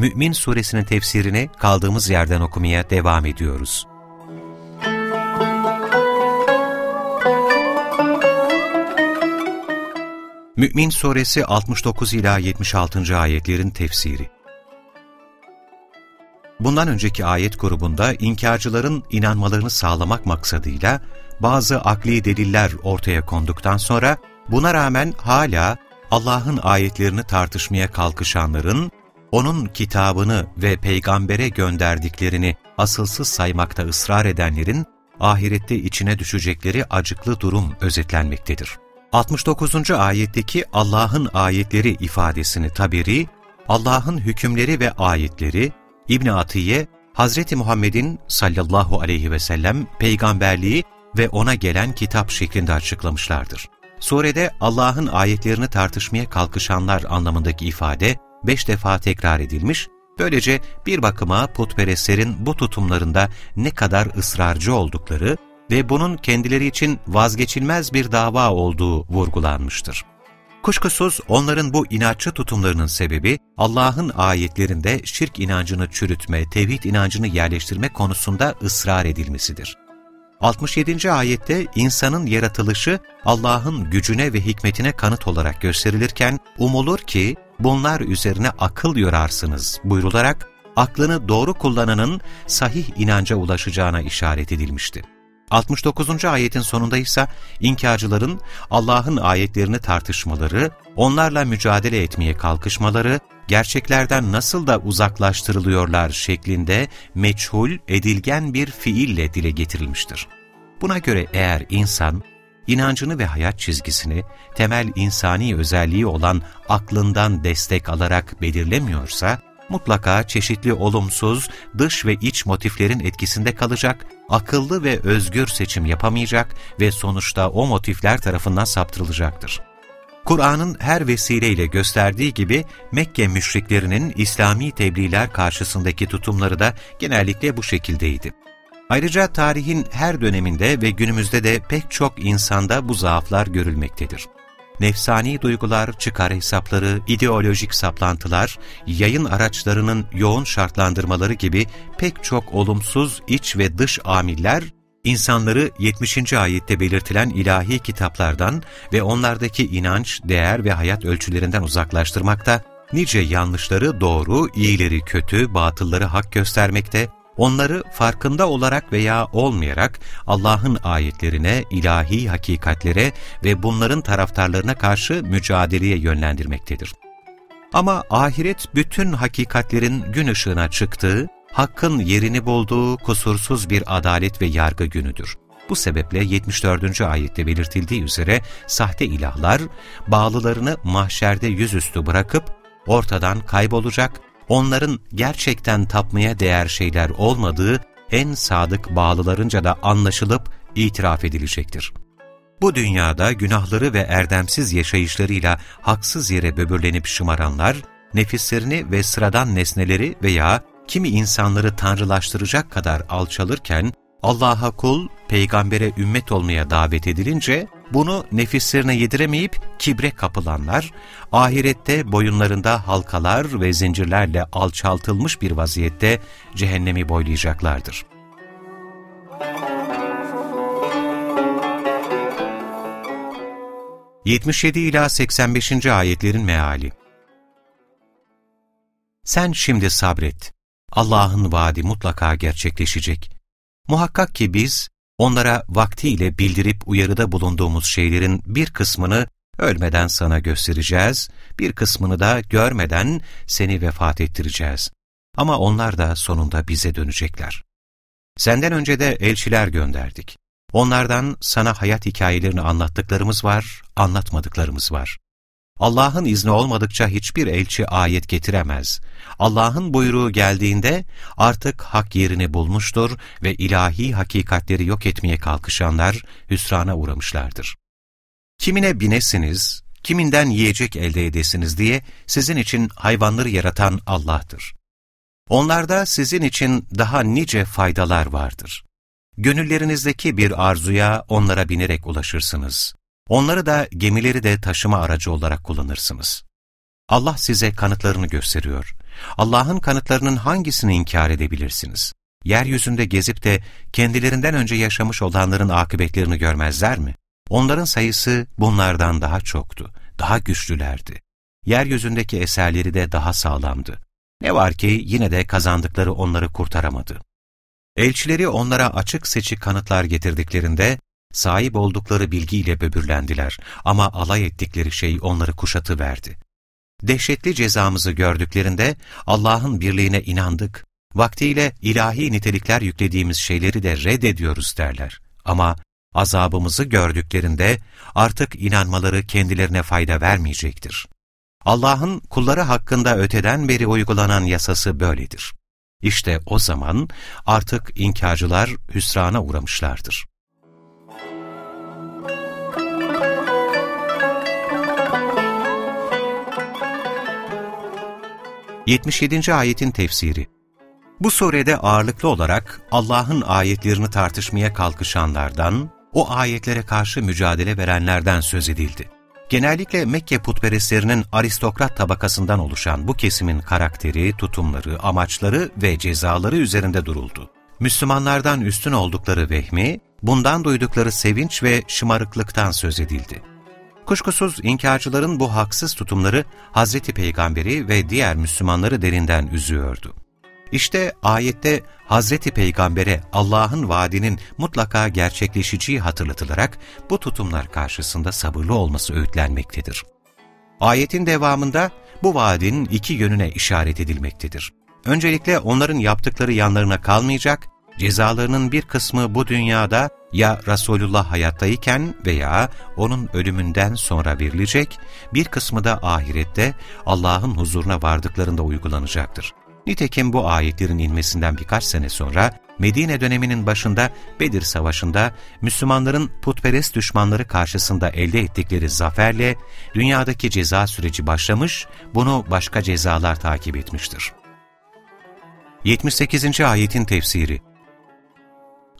Mü'min Suresinin tefsirini kaldığımız yerden okumaya devam ediyoruz. Mü'min Suresi 69 ila 76. ayetlerin tefsiri. Bundan önceki ayet grubunda inkarcıların inanmalarını sağlamak maksadıyla bazı akli deliller ortaya konduktan sonra buna rağmen hala Allah'ın ayetlerini tartışmaya kalkışanların, O'nun kitabını ve peygambere gönderdiklerini asılsız saymakta ısrar edenlerin, ahirette içine düşecekleri acıklı durum özetlenmektedir. 69. ayetteki Allah'ın ayetleri ifadesini tabiri, Allah'ın hükümleri ve ayetleri, İbn Atiye, Hz. Muhammed'in sallallahu aleyhi ve sellem peygamberliği ve ona gelen kitap şeklinde açıklamışlardır. Surede Allah'ın ayetlerini tartışmaya kalkışanlar anlamındaki ifade beş defa tekrar edilmiş, böylece bir bakıma putperestlerin bu tutumlarında ne kadar ısrarcı oldukları ve bunun kendileri için vazgeçilmez bir dava olduğu vurgulanmıştır. Kuşkusuz onların bu inatçı tutumlarının sebebi Allah'ın ayetlerinde şirk inancını çürütme, tevhid inancını yerleştirme konusunda ısrar edilmesidir. 67. ayette insanın yaratılışı Allah'ın gücüne ve hikmetine kanıt olarak gösterilirken umulur ki bunlar üzerine akıl yorarsınız buyrularak aklını doğru kullananın sahih inanca ulaşacağına işaret edilmişti. 69. ayetin sonunda ise inkarcıların Allah'ın ayetlerini tartışmaları, onlarla mücadele etmeye kalkışmaları, gerçeklerden nasıl da uzaklaştırılıyorlar şeklinde meçhul, edilgen bir fiille dile getirilmiştir. Buna göre eğer insan, inancını ve hayat çizgisini temel insani özelliği olan aklından destek alarak belirlemiyorsa, mutlaka çeşitli olumsuz dış ve iç motiflerin etkisinde kalacak, akıllı ve özgür seçim yapamayacak ve sonuçta o motifler tarafından saptırılacaktır. Kur'an'ın her vesileyle gösterdiği gibi Mekke müşriklerinin İslami tebliğler karşısındaki tutumları da genellikle bu şekildeydi. Ayrıca tarihin her döneminde ve günümüzde de pek çok insanda bu zaaflar görülmektedir. Nefsani duygular, çıkar hesapları, ideolojik saplantılar, yayın araçlarının yoğun şartlandırmaları gibi pek çok olumsuz iç ve dış amiller, insanları 70. ayette belirtilen ilahi kitaplardan ve onlardaki inanç, değer ve hayat ölçülerinden uzaklaştırmakta, nice yanlışları doğru, iyileri kötü, batılları hak göstermekte, onları farkında olarak veya olmayarak Allah'ın ayetlerine, ilahi hakikatlere ve bunların taraftarlarına karşı mücadeleye yönlendirmektedir. Ama ahiret bütün hakikatlerin gün ışığına çıktığı, hakkın yerini bulduğu kusursuz bir adalet ve yargı günüdür. Bu sebeple 74. ayette belirtildiği üzere sahte ilahlar bağlılarını mahşerde yüzüstü bırakıp ortadan kaybolacak onların gerçekten tapmaya değer şeyler olmadığı en sadık bağlılarınca da anlaşılıp itiraf edilecektir. Bu dünyada günahları ve erdemsiz yaşayışlarıyla haksız yere böbürlenip şımaranlar, nefislerini ve sıradan nesneleri veya kimi insanları tanrılaştıracak kadar alçalırken, Allah'a kul, peygambere ümmet olmaya davet edilince, bunu nefislerine yediremeyip kibre kapılanlar, ahirette boyunlarında halkalar ve zincirlerle alçaltılmış bir vaziyette cehennemi boylayacaklardır. ...77 ila 85. ayetlerin meali Sen şimdi sabret. Allah'ın vaadi mutlaka gerçekleşecek. Muhakkak ki biz, onlara vaktiyle bildirip uyarıda bulunduğumuz şeylerin bir kısmını ölmeden sana göstereceğiz, bir kısmını da görmeden seni vefat ettireceğiz. Ama onlar da sonunda bize dönecekler. Senden önce de elçiler gönderdik. Onlardan sana hayat hikayelerini anlattıklarımız var, anlatmadıklarımız var. Allah'ın izni olmadıkça hiçbir elçi ayet getiremez. Allah'ın buyruğu geldiğinde artık hak yerini bulmuştur ve ilahi hakikatleri yok etmeye kalkışanlar hüsrana uğramışlardır. Kimine binesiniz, kiminden yiyecek elde edesiniz diye sizin için hayvanları yaratan Allah'tır. Onlarda sizin için daha nice faydalar vardır. Gönüllerinizdeki bir arzuya onlara binerek ulaşırsınız. Onları da gemileri de taşıma aracı olarak kullanırsınız. Allah size kanıtlarını gösteriyor. Allah'ın kanıtlarının hangisini inkar edebilirsiniz? Yeryüzünde gezip de kendilerinden önce yaşamış olanların akıbetlerini görmezler mi? Onların sayısı bunlardan daha çoktu, daha güçlülerdi. Yeryüzündeki eserleri de daha sağlamdı. Ne var ki yine de kazandıkları onları kurtaramadı. Elçileri onlara açık seçik kanıtlar getirdiklerinde, sahip oldukları bilgiyle böbürlendiler ama alay ettikleri şey onları kuşatıverdi. Dehşetli cezamızı gördüklerinde Allah'ın birliğine inandık, vaktiyle ilahi nitelikler yüklediğimiz şeyleri de reddediyoruz derler. Ama azabımızı gördüklerinde artık inanmaları kendilerine fayda vermeyecektir. Allah'ın kulları hakkında öteden beri uygulanan yasası böyledir. İşte o zaman artık inkarcılar hüsrana uğramışlardır. 77. ayetin tefsiri Bu surede ağırlıklı olarak Allah'ın ayetlerini tartışmaya kalkışanlardan, o ayetlere karşı mücadele verenlerden söz edildi. Genellikle Mekke putperestlerinin aristokrat tabakasından oluşan bu kesimin karakteri, tutumları, amaçları ve cezaları üzerinde duruldu. Müslümanlardan üstün oldukları vehmi, bundan duydukları sevinç ve şımarıklıktan söz edildi. Kuşkusuz inkarcıların bu haksız tutumları Hazreti Peygamberi ve diğer Müslümanları derinden üzüyordu. İşte ayette Hazreti Peygamber'e Allah'ın vaadinin mutlaka gerçekleşeceği hatırlatılarak bu tutumlar karşısında sabırlı olması öğütlenmektedir. Ayetin devamında bu vaadin iki yönüne işaret edilmektedir. Öncelikle onların yaptıkları yanlarına kalmayacak, cezalarının bir kısmı bu dünyada ya Resulullah hayattayken veya onun ölümünden sonra verilecek, bir kısmı da ahirette Allah'ın huzuruna vardıklarında uygulanacaktır. Nitekim bu ayetlerin inmesinden birkaç sene sonra Medine döneminin başında Bedir Savaşı'nda Müslümanların putperest düşmanları karşısında elde ettikleri zaferle dünyadaki ceza süreci başlamış, bunu başka cezalar takip etmiştir. 78. Ayetin Tefsiri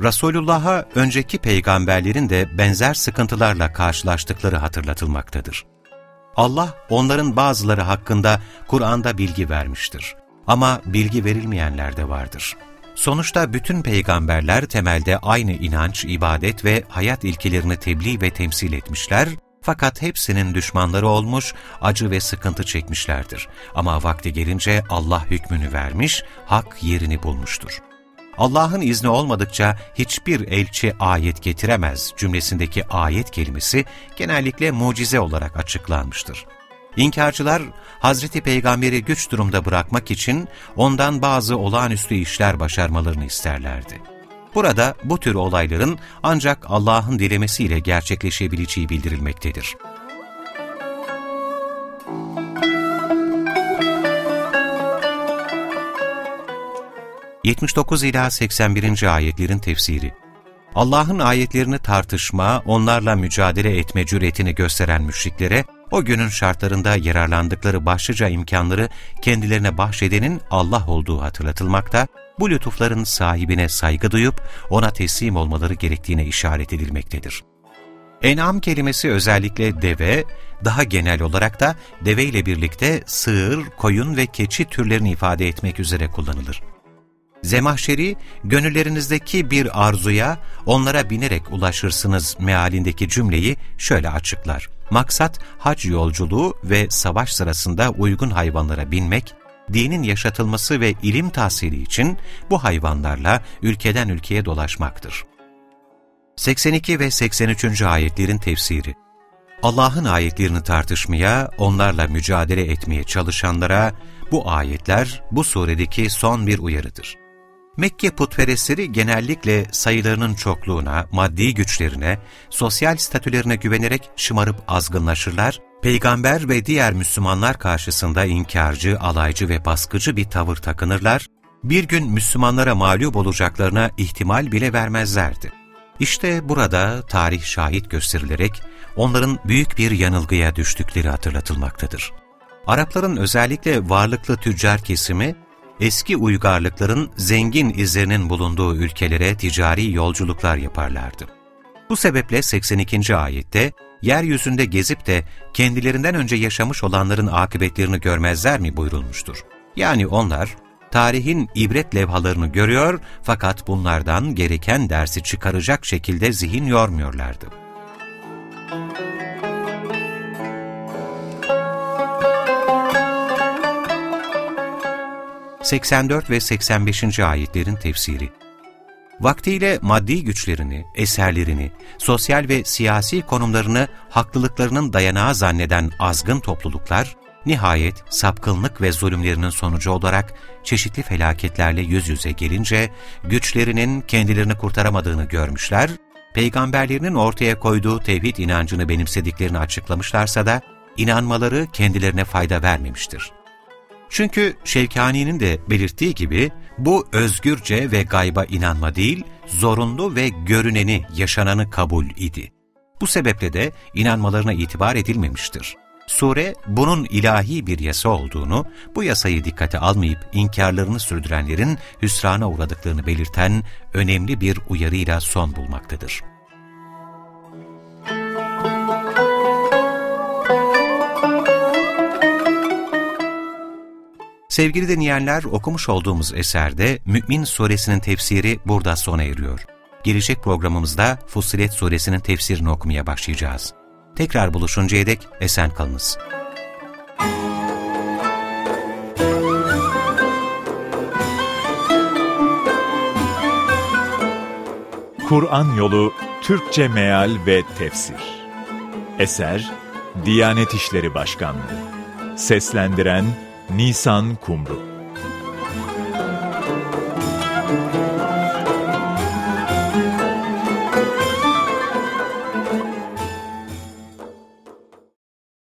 Resulullah'a önceki peygamberlerin de benzer sıkıntılarla karşılaştıkları hatırlatılmaktadır. Allah onların bazıları hakkında Kur'an'da bilgi vermiştir. Ama bilgi verilmeyenler de vardır. Sonuçta bütün peygamberler temelde aynı inanç, ibadet ve hayat ilkelerini tebliğ ve temsil etmişler, fakat hepsinin düşmanları olmuş, acı ve sıkıntı çekmişlerdir. Ama vakti gelince Allah hükmünü vermiş, hak yerini bulmuştur. Allah'ın izni olmadıkça hiçbir elçi ayet getiremez cümlesindeki ayet kelimesi genellikle mucize olarak açıklanmıştır. İnkarcılar, Hazreti Peygamber'i güç durumda bırakmak için ondan bazı olağanüstü işler başarmalarını isterlerdi. Burada bu tür olayların ancak Allah'ın dilemesiyle gerçekleşebileceği bildirilmektedir. 79 ila 81. ayetlerin tefsiri. Allah'ın ayetlerini tartışma, onlarla mücadele etme cüretini gösteren müşriklere, o günün şartlarında yararlandıkları başlıca imkanları kendilerine bahşedenin Allah olduğu hatırlatılmakta, bu lütufların sahibine saygı duyup ona teslim olmaları gerektiğine işaret edilmektedir. En'am kelimesi özellikle deve, daha genel olarak da deve ile birlikte sığır, koyun ve keçi türlerini ifade etmek üzere kullanılır. Zemahşeri, gönüllerinizdeki bir arzuya onlara binerek ulaşırsınız mealindeki cümleyi şöyle açıklar. Maksat hac yolculuğu ve savaş sırasında uygun hayvanlara binmek, dinin yaşatılması ve ilim tahsili için bu hayvanlarla ülkeden ülkeye dolaşmaktır. 82 ve 83. ayetlerin tefsiri Allah'ın ayetlerini tartışmaya, onlarla mücadele etmeye çalışanlara bu ayetler bu suredeki son bir uyarıdır. Mekke putperestleri genellikle sayılarının çokluğuna, maddi güçlerine, sosyal statülerine güvenerek şımarıp azgınlaşırlar Peygamber ve diğer Müslümanlar karşısında inkarcı, alaycı ve baskıcı bir tavır takınırlar, bir gün Müslümanlara mağlup olacaklarına ihtimal bile vermezlerdi. İşte burada tarih şahit gösterilerek onların büyük bir yanılgıya düştükleri hatırlatılmaktadır. Arapların özellikle varlıklı tüccar kesimi, eski uygarlıkların zengin izlerinin bulunduğu ülkelere ticari yolculuklar yaparlardı. Bu sebeple 82. ayette, yeryüzünde gezip de kendilerinden önce yaşamış olanların akıbetlerini görmezler mi buyurulmuştur. Yani onlar, tarihin ibret levhalarını görüyor fakat bunlardan gereken dersi çıkaracak şekilde zihin yormuyorlardı. 84 ve 85. ayetlerin tefsiri Vaktiyle maddi güçlerini, eserlerini, sosyal ve siyasi konumlarını haklılıklarının dayanağı zanneden azgın topluluklar, nihayet sapkınlık ve zulümlerinin sonucu olarak çeşitli felaketlerle yüz yüze gelince, güçlerinin kendilerini kurtaramadığını görmüşler, peygamberlerinin ortaya koyduğu tevhid inancını benimsediklerini açıklamışlarsa da, inanmaları kendilerine fayda vermemiştir. Çünkü Şevkani'nin de belirttiği gibi bu özgürce ve gayba inanma değil, zorunlu ve görüneni, yaşananı kabul idi. Bu sebeple de inanmalarına itibar edilmemiştir. Sure, bunun ilahi bir yasa olduğunu, bu yasayı dikkate almayıp inkarlarını sürdürenlerin hüsrana uğradıklarını belirten önemli bir uyarıyla son bulmaktadır. Sevgili dinleyenler, okumuş olduğumuz eserde Mü'min suresinin tefsiri burada sona eriyor. Gelecek programımızda Fussilet suresinin tefsirini okumaya başlayacağız. Tekrar buluşuncaya dek esen kalınız. Kur'an Yolu Türkçe Meal ve Tefsir Eser Diyanet İşleri Başkanlığı Seslendiren Nisan Kumru